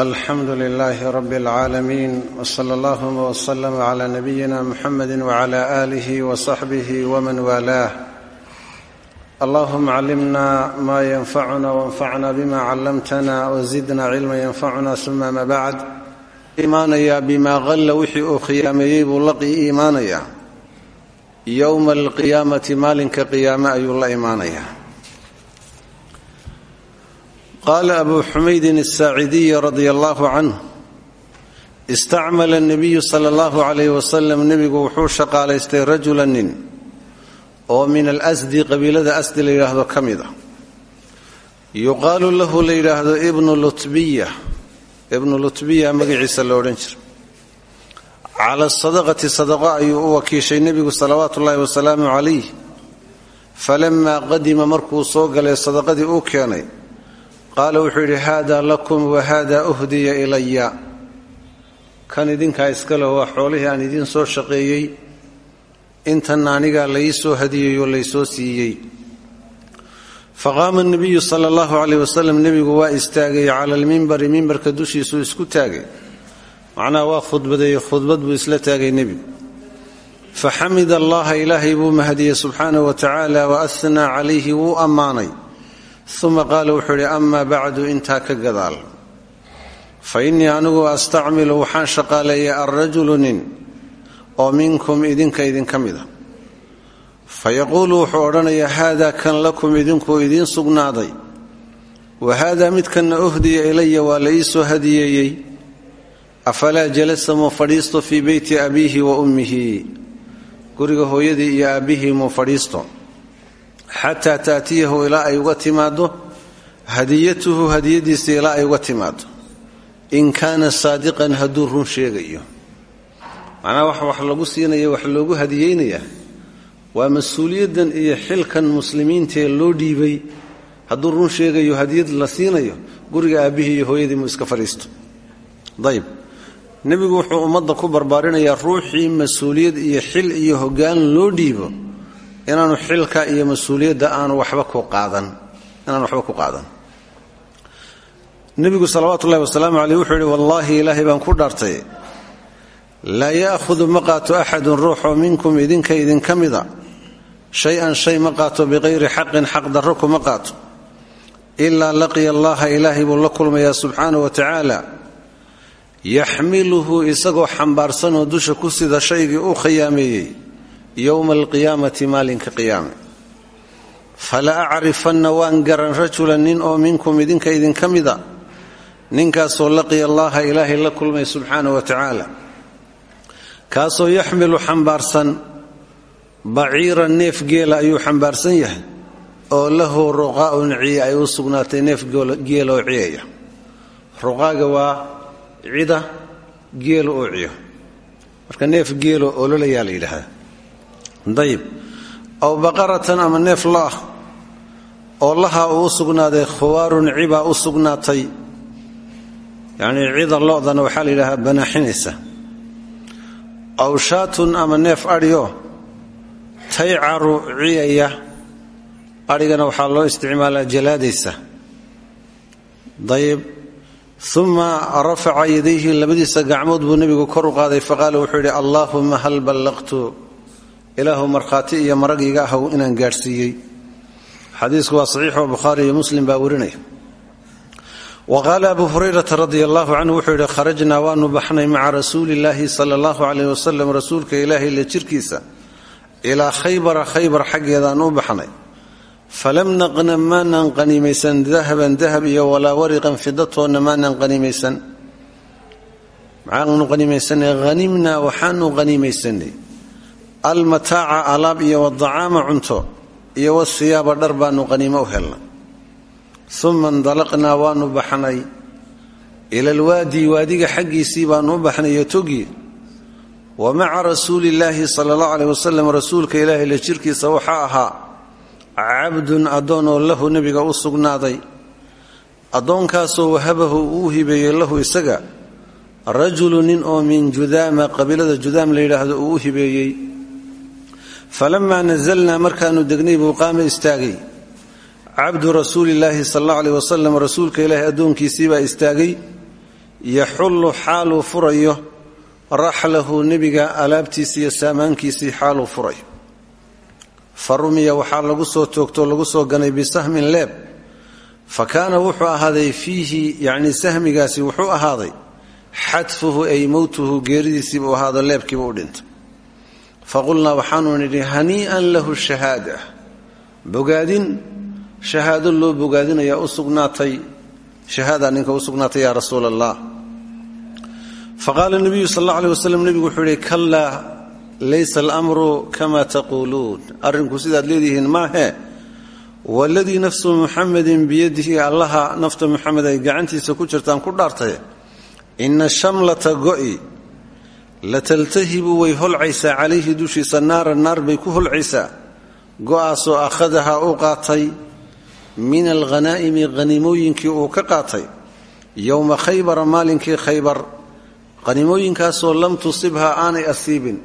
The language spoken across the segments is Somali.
alxamdu lilaahi rabi اlcaalamiin wsala allahuma wslama cla nabiyina muxamedi wcla aalihi wsaxbihi wman waalaah allahuma callimna ma yanfacuna wanfacna bima callamtana wzidna cilma yanfacuna suma ama bacd imaanaya bima qalla wixii uu khiyaameeyey buu la iimaanayaa yowma alqiyaamati maalinka qiyaame ayuu la imaanayaa qaala abu xumaydin asaacidiy radia allahu canhu istacmala nabiyu sala allahu calayh wasalam nebigu wuxuu shaqaalaystay rajula nin oo min alasdi qabiilada asdi la yidhaahdo ka mid a yuqaalu lahu la yidhaahdo ibnu lutbiya ibnu lutbiya magaciisa la odhan jira cala sadaqati sadaqo ayuu u wakiishay nebigu salawaatu ullaahi wasalaamu calayh falamaa qadima markuu soo galay sadaqadii uu keenay qaala wuxuu yidhi haada lakum wahada uhdiya ilaya kan idinkaa iskale waa xoolihii aan idiin soo shaqeeyey intanna anigaa lai soo hadiyeyo laysoo siiyey. Faqaama nabiyu sala allahu caleyh wasalam nebigu waa istaagay cala almimbari mimbarka dushiisuu isku taagay. Macnaha waa khudbadeeye khudbad buu isla taagay nebigu. Faxamida allaha ilaahay buu mahadiyey subxaanahu wa tacaala calayhi wuu ammaanay uma qaala wuxuu idhi amaa bacdu intaa ka gadaal. Fa innii anigu astacmilu waxaan shaqaaleeyay alrajulu nin oo minkum idinka idinka mida fa yaquulu wuxuu odhanayaa haada kan lakum idinkuu idiin sugnaaday wa haadaa midkanna uhdiya ilaya waa la ii soo hadiyeeyey. Afalaa jalasa muu fadhiisto fii beyti abiihi wa ummihi? Guriga hooyadii iyo aabbihii muu fadhiisto xataa taatiyahu ilaa ay uga timaado hadiyatuhu hadiyadiisa ilaa ay uga timaado in kaana saadiqan hadduu run sheegayo. Macnaha wax wax lagu siinaya wax loogu hadiyeynayaa waa mas'uuliyaddan iyo xilkan muslimiintaee loo dhiibay. Hadduu run sheegayo hadiyad la siinayo guriga aabbihii iyo hooyadii muu iska fadhiisto. Ayb nebigu wuxuu ummadda ku barbaarinayaa ruuxii mas'uuliyad iyo xil iyo hoggaan loo dhiibo inaanu xilka iyo mas'uuliyadda aanu waxba ku qaadan inaanu waxba ku qaadan. Nebigu salawaatu ullahi wasalaamu caleyh wuxuu yidhi wallaahi ilaahay baan ku dhaartay laa ya'hudu ma qaato axadun minkum idinka idinka mida. Shay-an shay ma qaato biqayri xaqin xaq darro kuma qaato. Ilaa laqiya allaha ilaahay buu la kulmayaa subxaanahu wa tacaala. Yaxmiluhu isagoo xambaarsanoo dusha ku sida shaygii uu khiyaameeyey yowma alqiyaamati maalinka qiyaame fala acrifanna waan garan rajulan nin oo minkum idinka idinka mida ninkaasoo laqiya allaha ilaahay la kulmay subxaana wa tacaala kaasoo yaxmilu xambaarsan baciiran neef geela ayuu xambaarsan yahay oo lahu ruqaa'un ciya ay u sugnaatay neef geeloo ciyaya ruqaaga waa cida geelo oo ciyo marka neef geelo ololayaa la yidhaahdaa dayib. Aw baqaratan ama neef lo ah oo lahaa uu u sugnaaday khuwaarun cibaa u sugnaatay. Yacnii cida lodana waxaa la yidhahdaa banaaxinaysa. Aw shaatun ama neef adhio taycaru ciyaya. Adhigana waxaa loo isticmaalaa jalaadaysa. Dayib. Uma rafaca yadayhi labadiisa gacmood buu nebigu kor u qaaday faqaala wuxuu yidhi allaahuma hal ballaqtu ilaahu markhaati iyo marag iga ahw inaan gaadhsiiyey. Xadiisku waa saxiixoo bukhaari iyo muslim baa warinaya. Wa qaala abu hurayrata radia allahu wuxuu yidhi kharajnaa waanu baxnay maca rasuulillaahi sala allahu caleyh wasalam rasuulka ilaahay la jirkiisa ilaa khaybara khaybar xaggeedaan u baxnay. Falam naqnam maanan qaniimaysan dahaban dahab iyo walaa wariqan fidatoonna maanan qaniimaysan. Maxaanu qaniimaysanay hanimnaa waxaanu qaniimaysanay almataaca alaab iyo wadacaama cunto iyo wasiyaaba dhar baanu qaniimo u helnay. Uma indalaqnaa waanu baxnay. Ila alwaadi waadiga xaggiisii baanu u baxnay iyo togii wa maca rasuulillaahi sala allahu aleyh wasalam rasuulka ilaahay la jirkiisa waxaa ahaa cabdun addoon oo lahu nebiga u sugnaaday. Addoonkaasoo wahabahu uu hibeeyey lahu isaga. Rajulu nin oo min judaama qabiilada judaam la yidhaahdo uu u hibeeyey falamaa nasalnaa markaanu degnay buu qaama istaagay cabdu rasuulillaahi sal allahu aleyh wasalam rasuulka ilaahay addoonkiisii baa istaagay yaxullu xaaluu furayo raxlahu nebiga alaabtiisii iyo saamaankiisii xaaluu furayo fa rumiya waxaa lagu soo toogtoo lagu soo ganay bisahmin leeb fa kaana wuxuu ahaaday fiihi yacnii sahmigaasi wuxuu ahaaday xadfuhu ay mowtuhu geeridiisii buu ahaado leebkiiba u dhintay fa qulnaa waxaanu nidhi hanii'an lahu shahaada bogaadin shahaado loo bogaadinayaa u sugnaatay shahaada ninka u sugnaatay yaa rasuula allah fa qaala nebiyu sal alla aleh wasalam nebigu wuxuu yidhi kallaa laysa alamru kama taquuluun arrinku sidaad leedihiin maahe waladii nafsu muxamedin biyadihi allaha nafta muxamed ay gacantiisa ku jirtaan ku dhaartay ina shamlata go'i lataltahibu way holcaysaa calayhi dushiisa naara naar bay ku holcaysaa. Go'aasoo akhadahaa u qaatay min alghanaa'imi hanimooyinkii uu ka qaatay. Yowma khaybara maalinkii khaybar. Hanimooyinkaasoo lam tusibhaa aanay asiibin.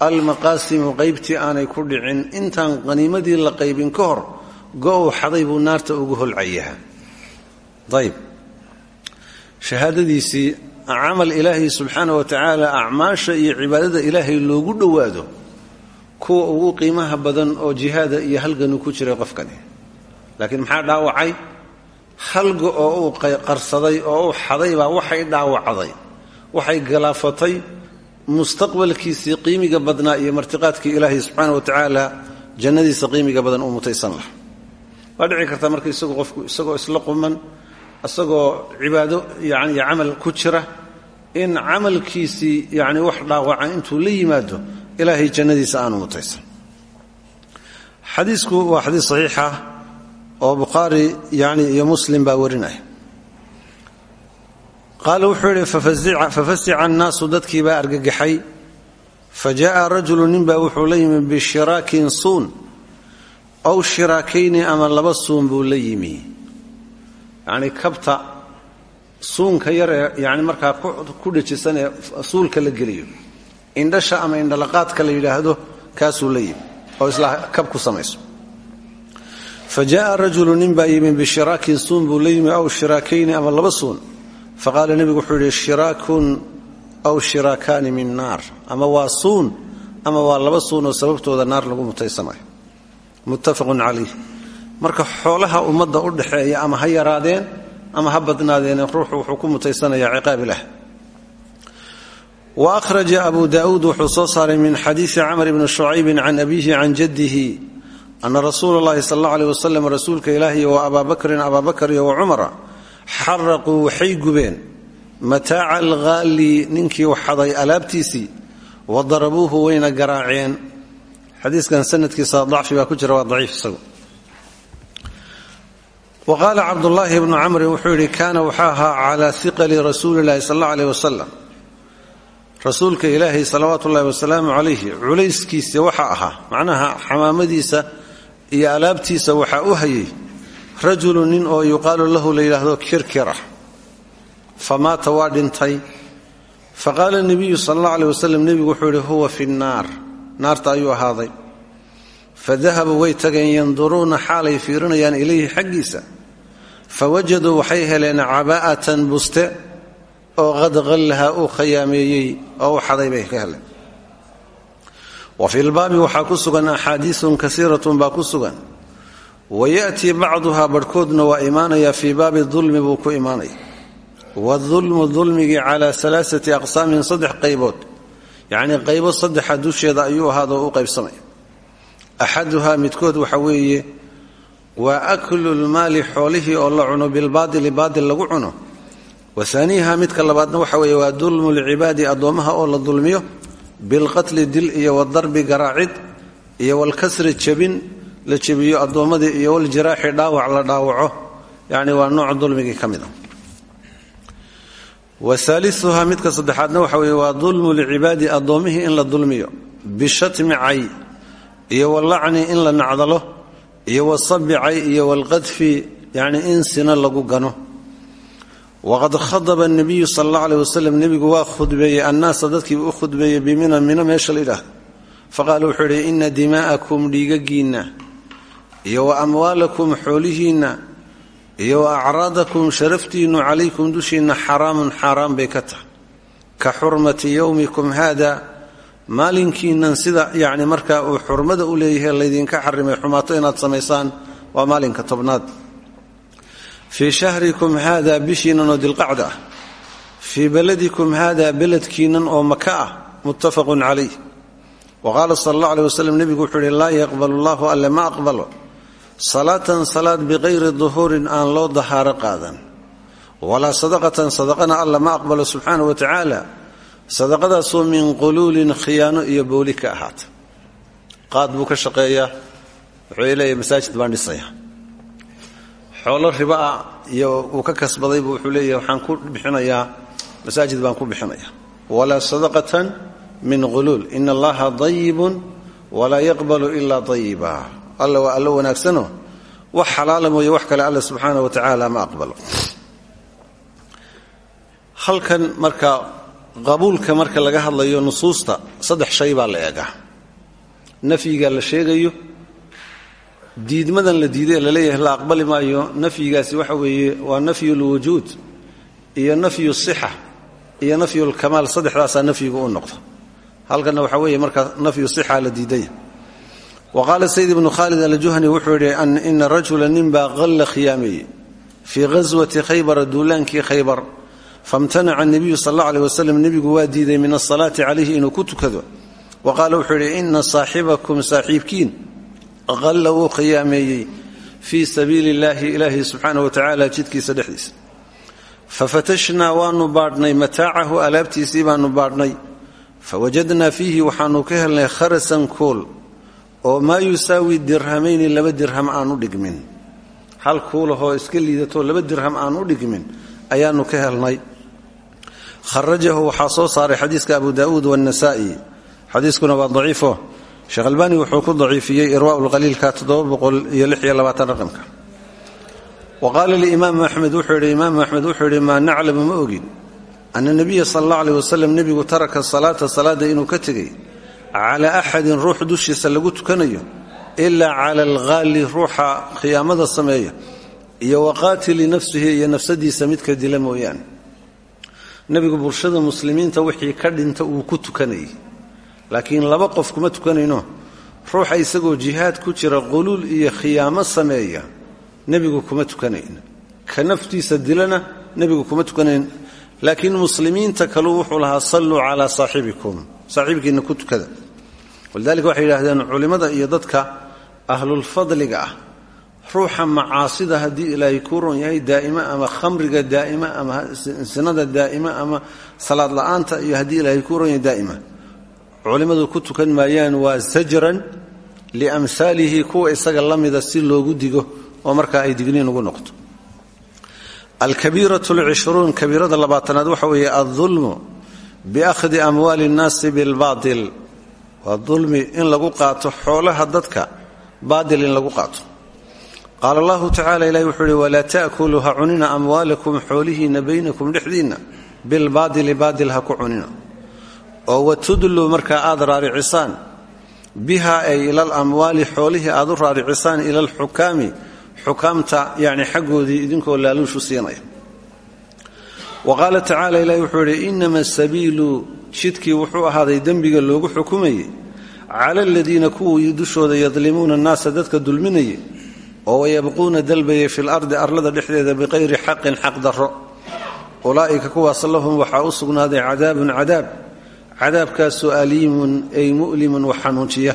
Almaqaasimu qaybtii aanay ku dhicin. Intaan haniimadii la qaybin ka hor go'uu xaday buu naarta ugu shahaadadiisii camal ilaahay subxaana wa tacaala acmaasha iyo cibaadada ilaahay loogu dhowaado kuwa ugu qiimaha badan oo jihaada iyo halganu ku jiray qofkani. Laakiin maxaa dhaawacay? Halga oo uu qarsaday oo uu xadaybaa waxay dhaawacday. Waxay galaafatay mustaqbalkiisii qiimiga badnaa iyo martiqaadkii ilaahay subxaana wa tacaala jannadiisa qiimiga badan uu mutaysan laha waa dhici karta marka isagoo qofku isagoo isla quman isagoo cibaado yani camal ku jira in camalkiisii yani wax dhaawaca intuu la yimaado ilaahay jannadiisa aanu mutaysan. Xadiisku waa xadiis saxiixa oo bukhaari yani iyo muslim baa warinaya. Qaala wuxuu yidhi fafasica annaasu dadkii baa argagaxay. Fa jaءa rajulu wuxuu la yimi bishiraakin suun aw shiraakayni ama laba suun buu la yacni kabta suunka yar ee yani markaa ku dhajisan ee suulka la geliyo. Indhasha ama indhalaqaadka la yidhaahdo kaasuu la yimi oo isla kab ku samayso. Fa jaءa rajulu nin baa yimi suun buu aw shiraakayni ama laba suun. Faqaala nebigu wuxuu yidhi aw shiraakaani min naar. Ama waa suun ama waa laba suun oo sababtooda naar lagu mutaysanayo. Muttafaqun calayh marka xoolaha ummadda u dhaxeeya ama ha yaraadeen ama ha badnaadeen ruuxu wuxuu ku mutaysanayaa ciqaab ilah wa akhraja abu daauud wuxuu min xadiisi camr bni shucaybin can abiihi can jaddihi ana rasuula اllahi sal اllau aleh wasalam rasuulka ilaahiy wa abaa bakrin abaa bakr iyo wa cumara xaraquu waxay gubeen. Mataaca alghaali ninkii waxaday alaabtiisii wa darabuuhu wayna garaaceen. Xadiiskan sanadkiisa dacfi baa ku jira waa daciif isagu wa qaala cabdullaahi bnu camrin wuxuu yidhi kaana waxaa ahaa calaa hiqali rasuuli llahi sal allau aleh wasalam rasuulka ilaahay salawaatu ullahi wasalaamu calayhi culayskiisa waxaa ahaa macnaha xamaamadiisa iyo alaabtiisa waxaa u hayay rajulu nin oo yuqaalu lahu la yidhaahdo kirkira fa maata waa dhintay. Fa qaala nebiyu sala allah aleh wasalam nebigu wuxuu yidhi huwa fi nnaar. Naarta ayuu ahaaday fa dahabuu way tageen yanduruuna xaalay fiirinayaan ilayhi xaggiisa fa wajaduu waxay heleen cabaa'atan buste oo qad qallaha uu khayaameeyey oo u xaday bay ka heleen wa fi lbaabi waxaa ku sugan axaadiisun kasiiratun baa ku sugan wayaأtii bacduhaa barhkoodna waa imaanaya fii baabi dulmi buu ku imaanaya wadulmu dulmigii calaa alaaati aqsaamin saddex qaybood yacnii qaybo saddexa dusheeda ayuu ahaadoo u axaduhaa midkood waxa weeye waa aklu lmaali xoolihii oo la cuno bilbaadili baadil lagu cuno wa aaniiha midka labaadna waxa weeye waa dulmu lcibaadi addoommaha oo la dulmiyo bilqatli dil iyo wadarbi garaacid iyo walkasri jabin la jebiyo addoommadii iyo waljiraaxi dhaawac la dhaawaco yacni waa nooc dulmigii iyo walacni in la nacdalo iyo wasabi cay iyo walqadfi yacni in sina lagu gano. Waqad khadaba nabiyu sal alla aleh wasalam nebigu waa khudbeeyey annaasa u khudbeeyey bimina mino meesha la yidhaah faqaala wuxuu idhi ina iyo wa amwaalakum iyo wa acraadakum sharaftiinnu calaykum dushiinna xaraamun xaaraan ka tahay. Ka xurmati maalinkiinnan sida yacni markaa uu xurmada u leeyahay laydinka xarimay xumaato inaad samaysaan waa maalinka tobnaad. Fii shahrikum haada bishiinnan oo dilqacda ah. Fii beladikum haada beledkiinnan oo maka ah muttafaqun calayh. Wa qaala sala allah aleh waslem nebigu wuxuu laa yaqbalu allahu alle ma aqbalo. Salaatan salaad biqayri duhuurin aan loo dahaaro qaadan. Walaa sadaqatan sadaqana alla ma aqbalo subxaana wa tacaala sadaqadaasoo min quluulin khiyaano iyo booli ka ahaata qaad buu ka shaqeeyaa wuxuu masaajid baan dhisaya. Xoolo riba ah iyo uu ka kasbadaybu wuxuu leeyahay waxaan ku bixinayaa masaajid baan ku bixinaya walaa sadaqatan min quluul ina allaha dayibun walaa yaqbalu ilaa dayiba alla waa allo wanaagsano wax xalaala mooye wax kale alla subxaana wa tacaala ma aqbalo. Halkan marka qabuulka marka laga hadlayo nusuusta saddex shay baa la eegaa. Nafyiga la sheegayo diidmadan la diiday ee la leeyahay la aqbali maayo nafyigaasi waxa weeye waa nafyu lwujuud iyo nafyu sixa iyo nafyu lkamaal saddexdaasaa nafyigu u noqda halkanna waxaa weeye markaa nafyu sixa la diidaya. Wa qaala sayd ibnu khaalid aljuhani wuxuu yidhi ina rajula ninbaa qalla khiyaameeye fii ghaswati khaybara duulaankii khaybar famtanaca nebiyu sal alla aleh wasalam nebigu waa diiday min asalaati calayhi inuu ku tukado. wa qaala wuxuu yidhi ina saaxibakum saaxiibkiin qalla wuu khiyaameeyey fii sabiili illaahi ilaahi subxaana wa tacaala jidkiisa dhexdiisa fafatashnaa waanu baadhnay mataacahu alaabtiisii baanu baadhnay fawajadnaa fiihi waxaanu ka helnay kharasan kool oo maa yusaawi dirhamayni laba dirham aanu dhigmin hal kuulahoo iska liidatoo laba dirham aan u dhigmin ayaanu ka helnay kharajahu waxaa soo saaray xadiiska abu daauud waannasaa'i xadiiskuna waa daciifo sheekh albaani wuxuu ku daciifiyey irwaa lqaliilka raqamka wa qaala liimaamu axmed wuxuu yidhi imaamu axmed wuxuu yidhi maa naclamu ma ogin ana nebiya sal alla aleh wasalam nebigu taraka salaata salaada inuu ka tegey calaa axadin ruux dushiisa lagu tukanayo ilaa cala alghaali ruuxa khiyaamada sameeya iyo waqaatili nafsihi iyo nafsadiisa midka dila mooyaane nebigu bulshada muslimiinta wixii ka dhinta uu ku tukanayay. Laakiin laba qof kuma tukanayno. Ruuxa isagoo jihaad ku jira quluul iyo khiyaamo sameeya nebigu kuma tukanayn ka naftiisa dilana nebigu kuma tukanayn laakiin muslimiinta kaluu wuxuu lahaa salluu calaa saaxibikum. Saaxiibkiinna ku tukada. Walidaalika waxay yidhaahdeen culimmada iyo dadka ahlulfadliga ah ruuxa macaasida haddii ilaahay kuu ron yahay daa'ima ama khamriga daa'ima ama sinada daa'ima ama salaad la'aanta iyo haddii ilaahay kuu ron yahay daa'ima. Culimmadu ku tukan maayaan waa sajran liamhaalihi kuwa isaga la si loogu digo oo markaa ay digniin ugu noqto alkabiiratu alcishruun kabiirada labaatanaad waxa weeye aldulmu biakhdi amwaali nnaasi bilbaatil waa dulmi in lagu qaato xoolaha dadka baatil in lagu qaato qaala allahu tacala ilahi wuxuu uhi walaa ta'kuluu ha cunina amwaalakum xoolihiinna baynakum dhexdiinna. Bilbaadili baadil ha ku cunina oo watudluu markaa aad raaricisaan. Biha ay ila alamwaali xoolihii aad u raaricisaan ila alxukaami xukaamta yani xaggoodii idinkoo laaluushu siinaya. Wa qaala tacala ilahi wuxuu idhi inama sabiilu jidkii wuxuu ahaaday dembiga loogu xukumayey cala aladiina kuwii dushooda yadlimuuna annaasa dadka dulminayay oo wayabquuna dalbayay fi lardi arlada dhexdeeda biqayri xaqin xaq darro. Ulaa'ika kuwaas lahum waxaa u sugnaaday cadaabun cadaab cadaabkaasoo aliimun ay mu'limun wax xanuujiya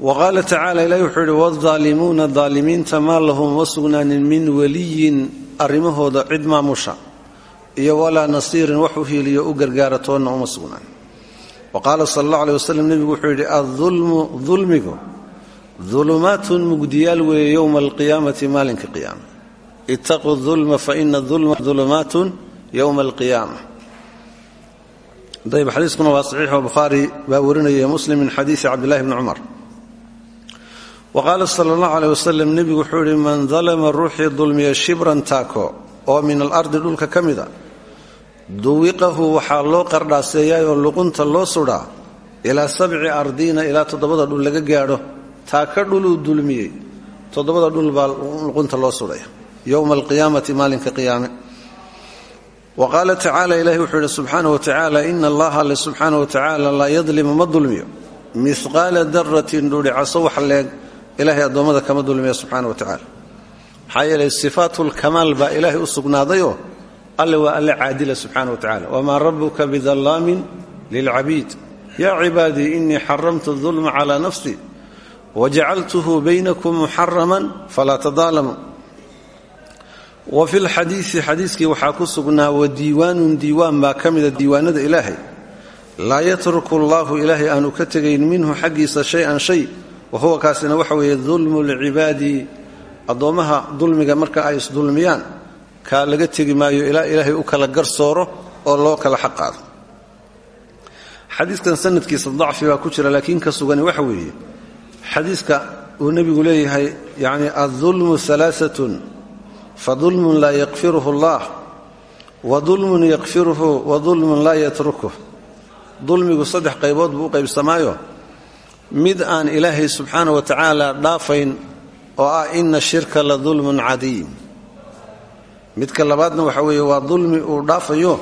wa qaala tacala ilahi wuxuu yidhi waalimuuna daalimiinta maa lahum ma sugnaanin min waliyin arrimahooda cid maamusha iyo walaa nasiirin wax u hiiliyo u gargaara toonna uma sugnaan. Wa qaala sal allah aleh waslem nebigu wuxuu yidhi aulmu dulmigu dulumaatun mugdiyaal weeye yowma alqiyaamati maalinka qiyaama ittaquu dulma faina dulma dulumaatun yowma alqiyaama ayb xadiiskuna waa saxiixo bukhaari baa warinaya muslim min xadiisi cabdillahi bni cumar wa qaala sala allahu aleyh wasalam nebigu wuxuu yidhi man dalama ruuxii dulmiya shibran taako oo min alardi dhulka ka mida duwiqahu waxaa loo qardhaaseeyaayoo luqunta loo sudhaa ilaa sabci ardiina ilaa toddobada dhul laga gaadho taaka dhuluu dulmiyey toddobada dhul baa luqunta loo sudhaya yowma alqiyaamati maalinka qiyaame. Wa qaala tacaala ilahi wuxuu yidhi wa tacaala ina allaha alle subxaana wa tacaala laa yadlimu ma dulmiyo. Mihqaala daratin dhudhicaso wax leeg ilahay addoommada kama dulmiya subxaana wa tacaala maxaa yeelay sifaatulkamaal baa ilaahay u sugnaadayoo alle waa alle caadila subxaana wa tacala wamaa rabuka bidallaamin lilcabiid. Yaa cibaadii inii xaramtu dulma calaa nafsi wajacaltuhu baynakum muxaraman falaa tadaalamuu wa fi lxadiisi xadiiskii waxaa ku sugnaa wa diiwaanun diiwaan baa ka mida diiwaanada ilaahay. laa yatruku allaahu ilaahay aanu ka tegayn minhu xaggiisa shay-an shay wa huwa kaasina waxa weeye dulmu lcibaadi addoommaha dulmiga marka ay isdulmiyaan kaa laga tegi maayo ilaa ilaahay u kala garsooro oo loo kala weeye xadiiska uu nebigu leeyahay yacni addulmu alaaatun fadulmun laa yakfiruhu allah wa dulmun yakfiruhu wa dulmun laa yatrukuh dulmigu saddex qaybood buu u qaybsamaayo. Mid aan ilaahay subxaana wa tacaala dhaafayn oo ah ina shirka la dulmun cadiim. Midka labaadna waxa weeye waa dulmi uu dhaafayo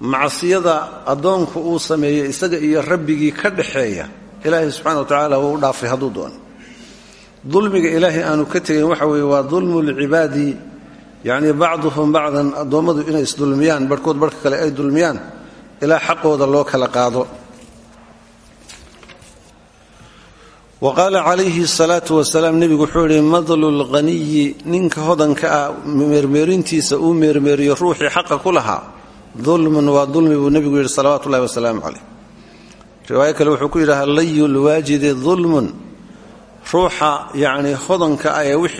macsiyada addoonku uu sameeyey isaga iyo rabbigii ka dhaxeeya ilaahay subxana wa tacaala wuu u dhaafay hadduu doono. Dulmiga ilaahay aanu ka tegayn waxa weeye waa dulmu lcibaadi yacnii bacduhum bacdan addoommadu inay isdulmiyaan barhkood barhka kale ay dulmiyaan ilaa xaqooda loo kala qaado. Wa qaala calayhi salaatu wasalaam nebigu wuxuu yidhi madlu lqaniyi ninka hodanka ah meermeerintiisa uu meermeeriyo ruuxii xaqa ku lahaa dulmun waa dulmi buu nebigu yidhi salawaatu ullahi riwaayo kale wuxuu ku yidhaha layu lwaajidi dulmun ruuxa yacnii hodanka ah wixii